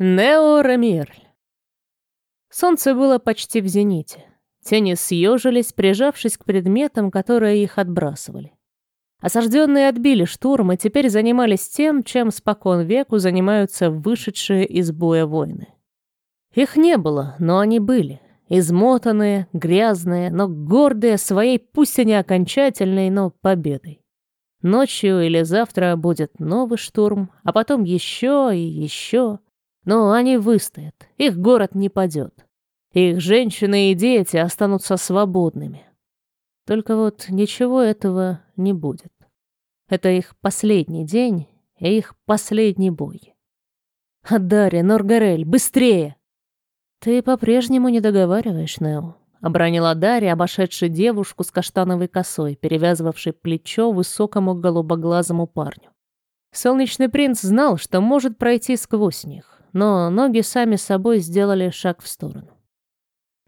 Нео Рамирль. Солнце было почти в зените. Тени съежились, прижавшись к предметам, которые их отбрасывали. Осажденные отбили штурм и теперь занимались тем, чем спокон веку занимаются вышедшие из боя воины. Их не было, но они были. Измотанные, грязные, но гордые своей, пусть и не окончательной, но победой. Ночью или завтра будет новый штурм, а потом еще и еще. Но они выстоят, их город не падет. Их женщины и дети останутся свободными. Только вот ничего этого не будет. Это их последний день и их последний бой. Адари, Норгарель, быстрее! Ты по-прежнему не договариваешь, Нео. Обронила Дарья, обошедшая девушку с каштановой косой, перевязывавшей плечо высокому голубоглазому парню. Солнечный принц знал, что может пройти сквозь них но ноги сами собой сделали шаг в сторону.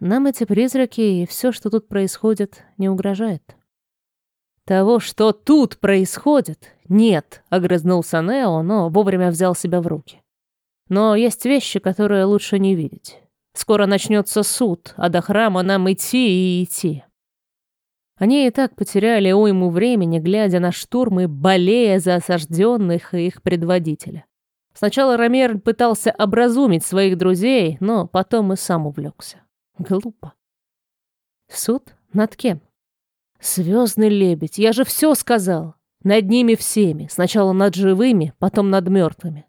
Нам эти призраки и все, что тут происходит, не угрожает. «Того, что тут происходит, нет», — огрызнулся Нео, но вовремя взял себя в руки. «Но есть вещи, которые лучше не видеть. Скоро начнется суд, а до храма нам идти и идти». Они и так потеряли уйму времени, глядя на штурм и болея за осажденных и их предводителя. Сначала Ромер пытался образумить своих друзей, но потом и сам увлекся. Глупо. Суд? Над кем? Звездный лебедь, я же все сказал. Над ними всеми. Сначала над живыми, потом над мертвыми.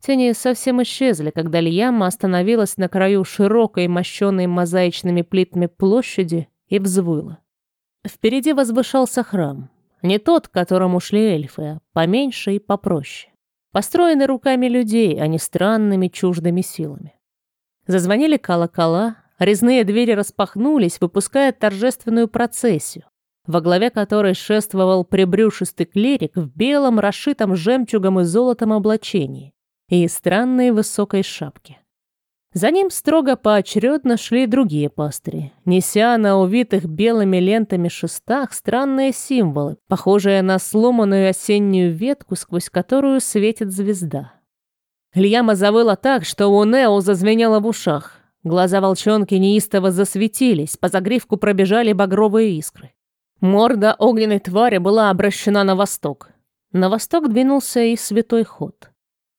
Тени совсем исчезли, когда Льяма остановилась на краю широкой, мощенной мозаичными плитами площади и взвыла. Впереди возвышался храм. Не тот, к которому шли эльфы, а поменьше и попроще построены руками людей, а не странными чуждыми силами. Зазвонили колокола, резные двери распахнулись, выпуская торжественную процессию, во главе которой шествовал прибрюшистый клирик в белом, расшитом жемчугом и золотом облачении и странной высокой шапке. За ним строго поочередно шли другие пастыри, неся на увитых белыми лентами шестах странные символы, похожие на сломанную осеннюю ветку, сквозь которую светит звезда. Льяма завыла так, что у Нео зазвенело в ушах. Глаза волчонки неистово засветились, по загривку пробежали багровые искры. Морда огненной твари была обращена на восток. На восток двинулся и святой ход.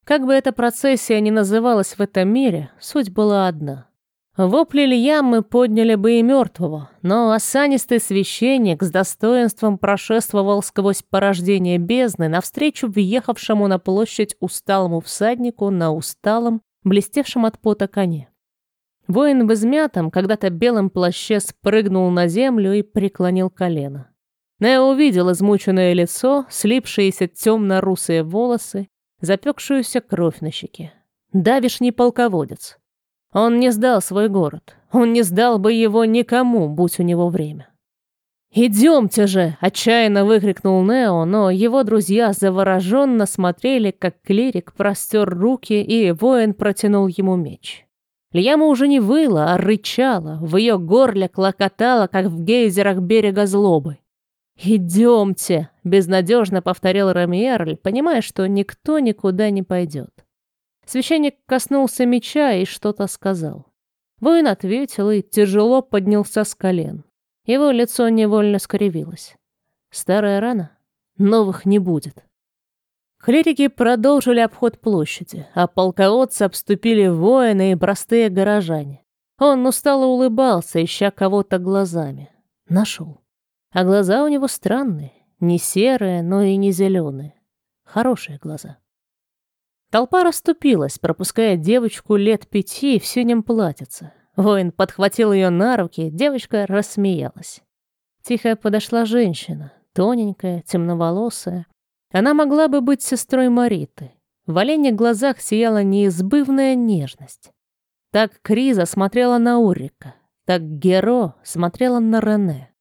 Как бы эта процессия ни называлась в этом мире, суть была одна. Вопли Льяммы подняли бы и мертвого, но осанистый священник с достоинством прошествовал сквозь порождение бездны навстречу въехавшему на площадь усталому всаднику на усталом, блестевшем от пота коне. Воин в измятом, когда-то белом плаще спрыгнул на землю и преклонил колено. Нео увидел измученное лицо, слипшиеся темно-русые волосы, запекшуюся кровь на щеке. Давишний полководец. Он не сдал свой город. Он не сдал бы его никому, будь у него время. «Идемте же!» – отчаянно выкрикнул Нео, но его друзья завороженно смотрели, как клирик простер руки, и воин протянул ему меч. Льяма уже не выла, а рычала, в ее горле клокотала, как в гейзерах берега злобы. «Идемте!» — безнадежно повторил Рамиерль, понимая, что никто никуда не пойдет. Священник коснулся меча и что-то сказал. Воин ответил и тяжело поднялся с колен. Его лицо невольно скривилось. Старая рана? Новых не будет. Клирики продолжили обход площади, а полководцы обступили воины и простые горожане. Он устало улыбался, ища кого-то глазами. Нашел. А глаза у него странные, не серые, но и не зеленые. Хорошие глаза. Толпа расступилась, пропуская девочку лет пяти в синем платьице. Воин подхватил ее на руки, девочка рассмеялась. Тихо подошла женщина, тоненькая, темноволосая. Она могла бы быть сестрой Мариты. В оленьих глазах сияла неизбывная нежность. Так Криза смотрела на Урика, так Геро смотрела на Рене.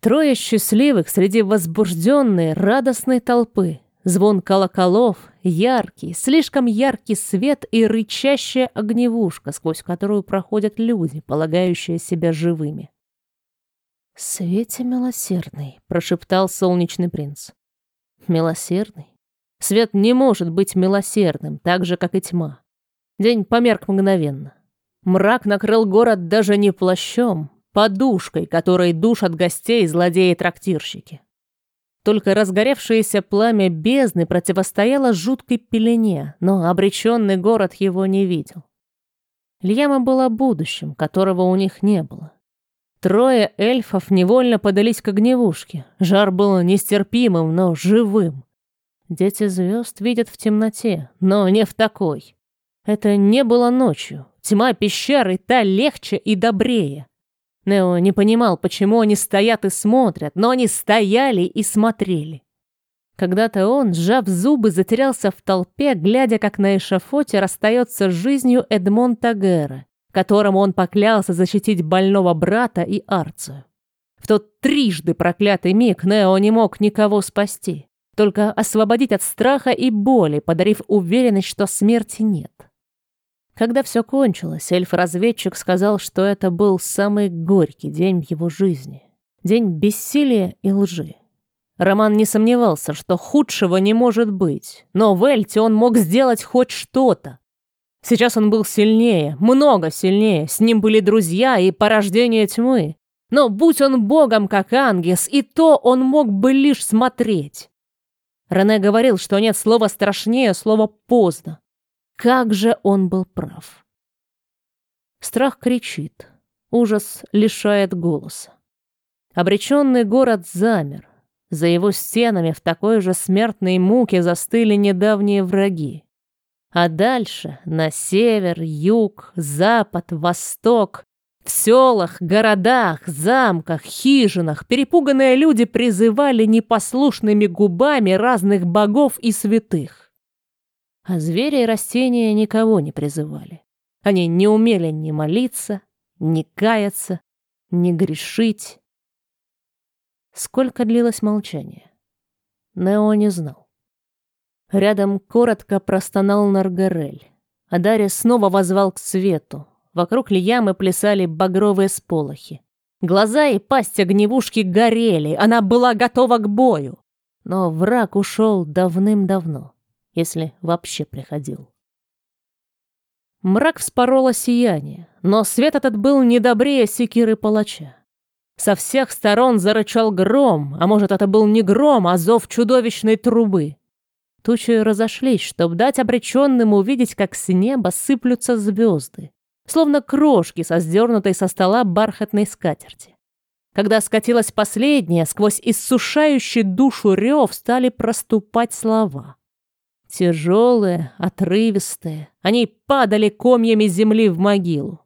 Трое счастливых среди возбужденной, радостной толпы. Звон колоколов, яркий, слишком яркий свет и рычащая огневушка, сквозь которую проходят люди, полагающие себя живыми. «Свете милосердный», — прошептал солнечный принц. «Милосердный? Свет не может быть милосердным, так же, как и тьма. День померк мгновенно. Мрак накрыл город даже не плащом, подушкой, которой душат гостей злодеи-трактирщики. Только разгоревшееся пламя бездны противостояло жуткой пелене, но обреченный город его не видел. Льяма была будущим, которого у них не было. Трое эльфов невольно подались к огневушке. Жар был нестерпимым, но живым. Дети звезд видят в темноте, но не в такой. Это не было ночью. Тьма пещеры та легче и добрее. Нео не понимал, почему они стоят и смотрят, но они стояли и смотрели. Когда-то он, сжав зубы, затерялся в толпе, глядя, как на эшафоте расстается с жизнью Эдмонта Гэра, которому он поклялся защитить больного брата и Арцию. В тот трижды проклятый миг Нео не мог никого спасти, только освободить от страха и боли, подарив уверенность, что смерти нет. Когда все кончилось, эльф-разведчик сказал, что это был самый горький день в его жизни. День бессилия и лжи. Роман не сомневался, что худшего не может быть, но в Эльте он мог сделать хоть что-то. Сейчас он был сильнее, много сильнее, с ним были друзья и порождение тьмы. Но будь он богом, как Ангес, и то он мог бы лишь смотреть. Рене говорил, что нет слова страшнее слова «поздно». Как же он был прав. Страх кричит, ужас лишает голоса. Обреченный город замер. За его стенами в такой же смертной муке застыли недавние враги. А дальше, на север, юг, запад, восток, в селах, городах, замках, хижинах перепуганные люди призывали непослушными губами разных богов и святых. А звери и растения никого не призывали. Они не умели ни молиться, ни каяться, ни грешить. Сколько длилось молчание? Нео не знал. Рядом коротко простонал Наргарель. А Дарья снова возвал к свету. Вокруг Лиямы плясали багровые сполохи. Глаза и пасть огневушки горели, она была готова к бою. Но враг ушел давным-давно если вообще приходил. Мрак вспороло сияние, но свет этот был не добрее секиры палача. Со всех сторон зарычал гром, а может, это был не гром, а зов чудовищной трубы. Тучи разошлись, чтобы дать обреченным увидеть, как с неба сыплются звезды, словно крошки со сдернутой со стола бархатной скатерти. Когда скатилась последняя, сквозь иссушающий душу рев стали проступать слова. Тяжелые, отрывистые. Они падали комьями земли в могилу.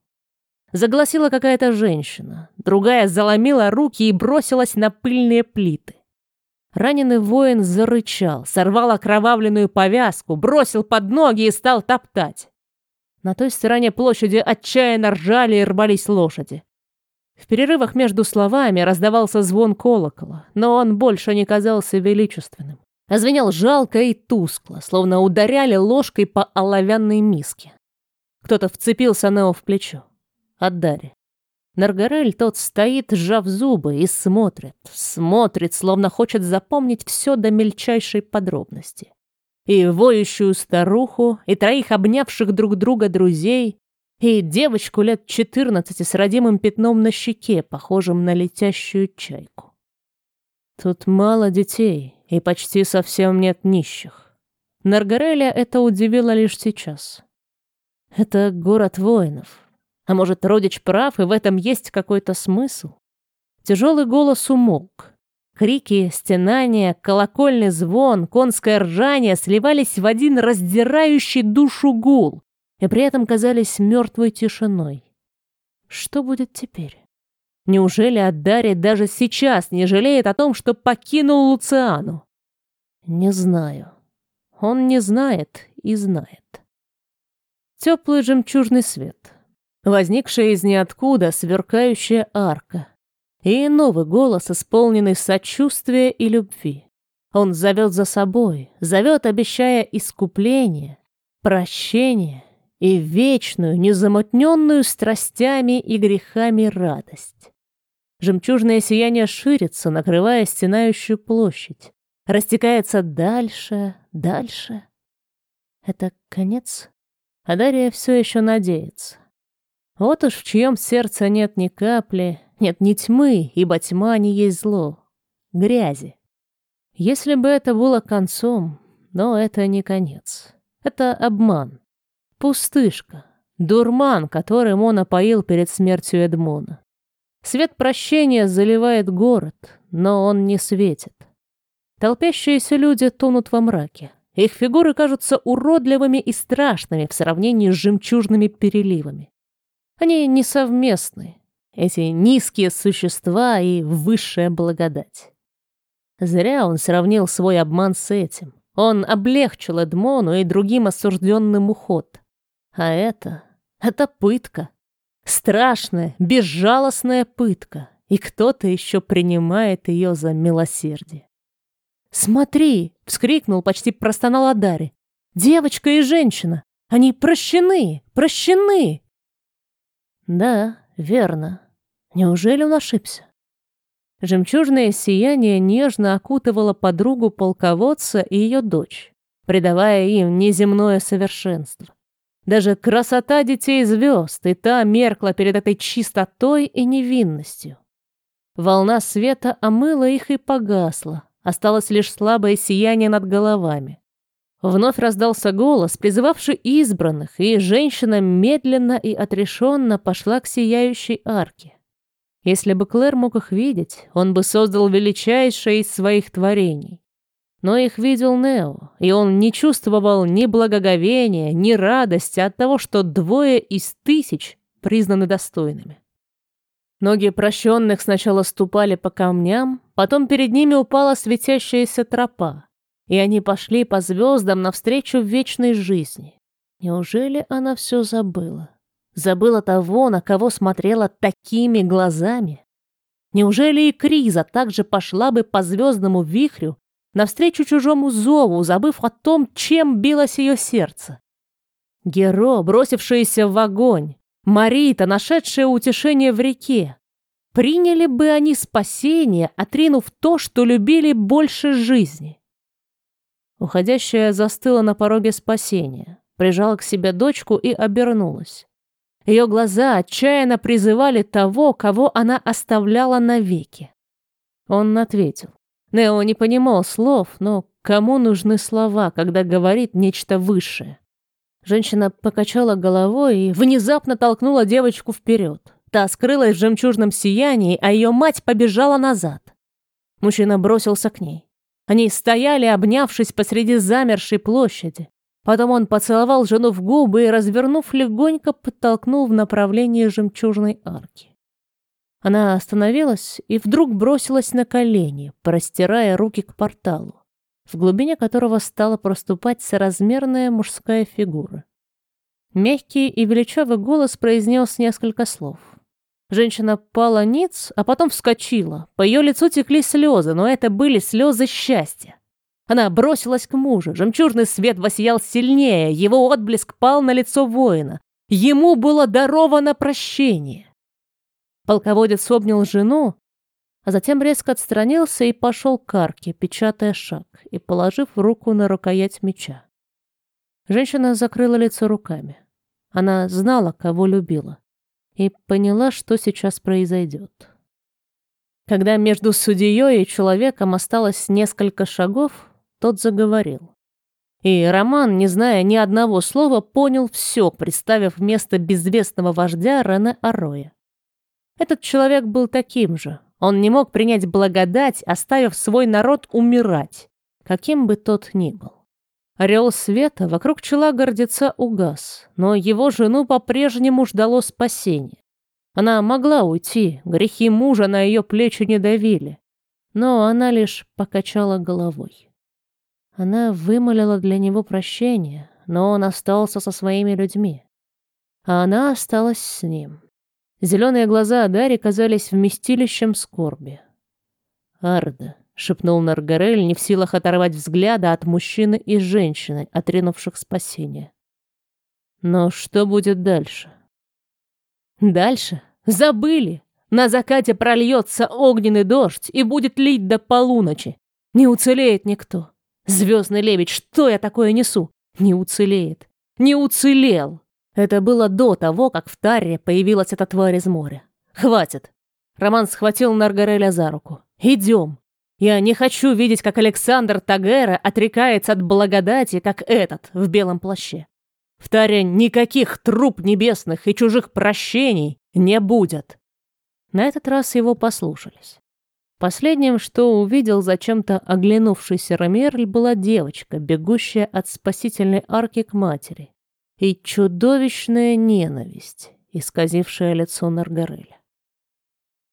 Загласила какая-то женщина. Другая заломила руки и бросилась на пыльные плиты. Раненый воин зарычал, сорвал окровавленную повязку, бросил под ноги и стал топтать. На той стороне площади отчаянно ржали и рвались лошади. В перерывах между словами раздавался звон колокола, но он больше не казался величественным звенел жалко и тускло, словно ударяли ложкой по оловянной миске. Кто-то вцепился Нео в плечо. От Дарьи. Наргарель тот стоит, сжав зубы, и смотрит, смотрит, словно хочет запомнить все до мельчайшей подробности. И воющую старуху, и троих обнявших друг друга друзей, и девочку лет четырнадцати с родимым пятном на щеке, похожим на летящую чайку. Тут мало детей, и почти совсем нет нищих. Наргареля это удивило лишь сейчас. Это город воинов. А может, родич прав, и в этом есть какой-то смысл? Тяжелый голос умолк. Крики, стенания, колокольный звон, конское ржание сливались в один раздирающий душу гул и при этом казались мертвой тишиной. Что будет теперь? Неужели Аддари даже сейчас не жалеет о том, что покинул Луциану? Не знаю. Он не знает и знает. Теплый жемчужный свет. Возникшая из ниоткуда сверкающая арка. И новый голос, исполненный сочувствия и любви. Он зовет за собой, зовет, обещая искупление, прощение и вечную, незамутненную страстями и грехами радость. Жемчужное сияние ширится, накрывая стенающую площадь. Растекается дальше, дальше. Это конец? А Дарья все еще надеется. Вот уж в чьем сердце нет ни капли, нет ни тьмы, ибо тьма не есть зло, грязи. Если бы это было концом, но это не конец. Это обман, пустышка, дурман, которым он опоил перед смертью Эдмона. Свет прощения заливает город, но он не светит. Толпящиеся люди тонут во мраке. Их фигуры кажутся уродливыми и страшными в сравнении с жемчужными переливами. Они несовместны, эти низкие существа и высшая благодать. Зря он сравнил свой обман с этим. Он облегчил Эдмону и другим осужденным уход. А это... это пытка. Страшная, безжалостная пытка. И кто-то еще принимает ее за милосердие. «Смотри!» — вскрикнул, почти простонал Адари. «Девочка и женщина! Они прощены! Прощены!» Да, верно. Неужели он ошибся? Жемчужное сияние нежно окутывало подругу полководца и ее дочь, придавая им неземное совершенство. Даже красота детей звезд и та меркла перед этой чистотой и невинностью. Волна света омыла их и погасла, осталось лишь слабое сияние над головами. Вновь раздался голос, призывавший избранных, и женщина медленно и отрешенно пошла к сияющей арке. Если бы Клэр мог их видеть, он бы создал величайшее из своих творений. Но их видел Нео, и он не чувствовал ни благоговения, ни радости от того, что двое из тысяч признаны достойными. Ноги прощенных сначала ступали по камням, потом перед ними упала светящаяся тропа, и они пошли по звездам навстречу вечной жизни. Неужели она все забыла? Забыла того, на кого смотрела такими глазами? Неужели и Криза также пошла бы по звездному вихрю навстречу чужому зову, забыв о том, чем билось ее сердце? Геро, бросившаяся в огонь, Марита, нашедшая утешение в реке, приняли бы они спасение, отринув то, что любили больше жизни? Уходящая застыла на пороге спасения, прижала к себе дочку и обернулась. Ее глаза отчаянно призывали того, кого она оставляла навеки. Он ответил. Нео не понимал слов, но кому нужны слова, когда говорит нечто высшее? Женщина покачала головой и внезапно толкнула девочку вперед. Та скрылась в жемчужном сиянии, а ее мать побежала назад. Мужчина бросился к ней. Они стояли, обнявшись посреди замершей площади. Потом он поцеловал жену в губы и, развернув, легонько подтолкнул в направлении жемчужной арки. Она остановилась и вдруг бросилась на колени, простирая руки к порталу, в глубине которого стала проступать соразмерная мужская фигура. Мягкий и величавый голос произнес несколько слов. Женщина пала ниц, а потом вскочила. По ее лицу текли слезы, но это были слезы счастья. Она бросилась к мужу. Жемчужный свет воссиял сильнее, его отблеск пал на лицо воина. Ему было даровано прощение. Полководец обнял жену, а затем резко отстранился и пошел к арке, печатая шаг и положив руку на рукоять меча. Женщина закрыла лицо руками. Она знала, кого любила и поняла, что сейчас произойдет. Когда между судьей и человеком осталось несколько шагов, тот заговорил. И Роман, не зная ни одного слова, понял все, представив вместо безвестного вождя Рене Ароя. Этот человек был таким же. Он не мог принять благодать, оставив свой народ умирать, каким бы тот ни был. Орел света вокруг чела гордеца угас, но его жену по-прежнему ждало спасение. Она могла уйти, грехи мужа на ее плечи не давили, но она лишь покачала головой. Она вымолила для него прощение, но он остался со своими людьми. А она осталась с ним. Зеленые глаза Адари казались вместилищем скорби. «Арда», — шепнул Наргарель, не в силах оторвать взгляда от мужчины и женщины, отринувших спасение. «Но что будет дальше?» «Дальше? Забыли! На закате прольется огненный дождь и будет лить до полуночи. Не уцелеет никто. Звездный лебедь, что я такое несу? Не уцелеет. Не уцелел. Это было до того, как в Тарре появилась эта тварь из моря. Хватит. Роман схватил Наргареля за руку. Идем. Я не хочу видеть, как Александр Тагера отрекается от благодати, как этот в белом плаще. В Таре никаких труп небесных и чужих прощений не будет. На этот раз его послушались. Последним, что увидел зачем-то оглянувшийся Ромерль, была девочка, бегущая от спасительной арки к матери, и чудовищная ненависть, исказившая лицо Наргареля.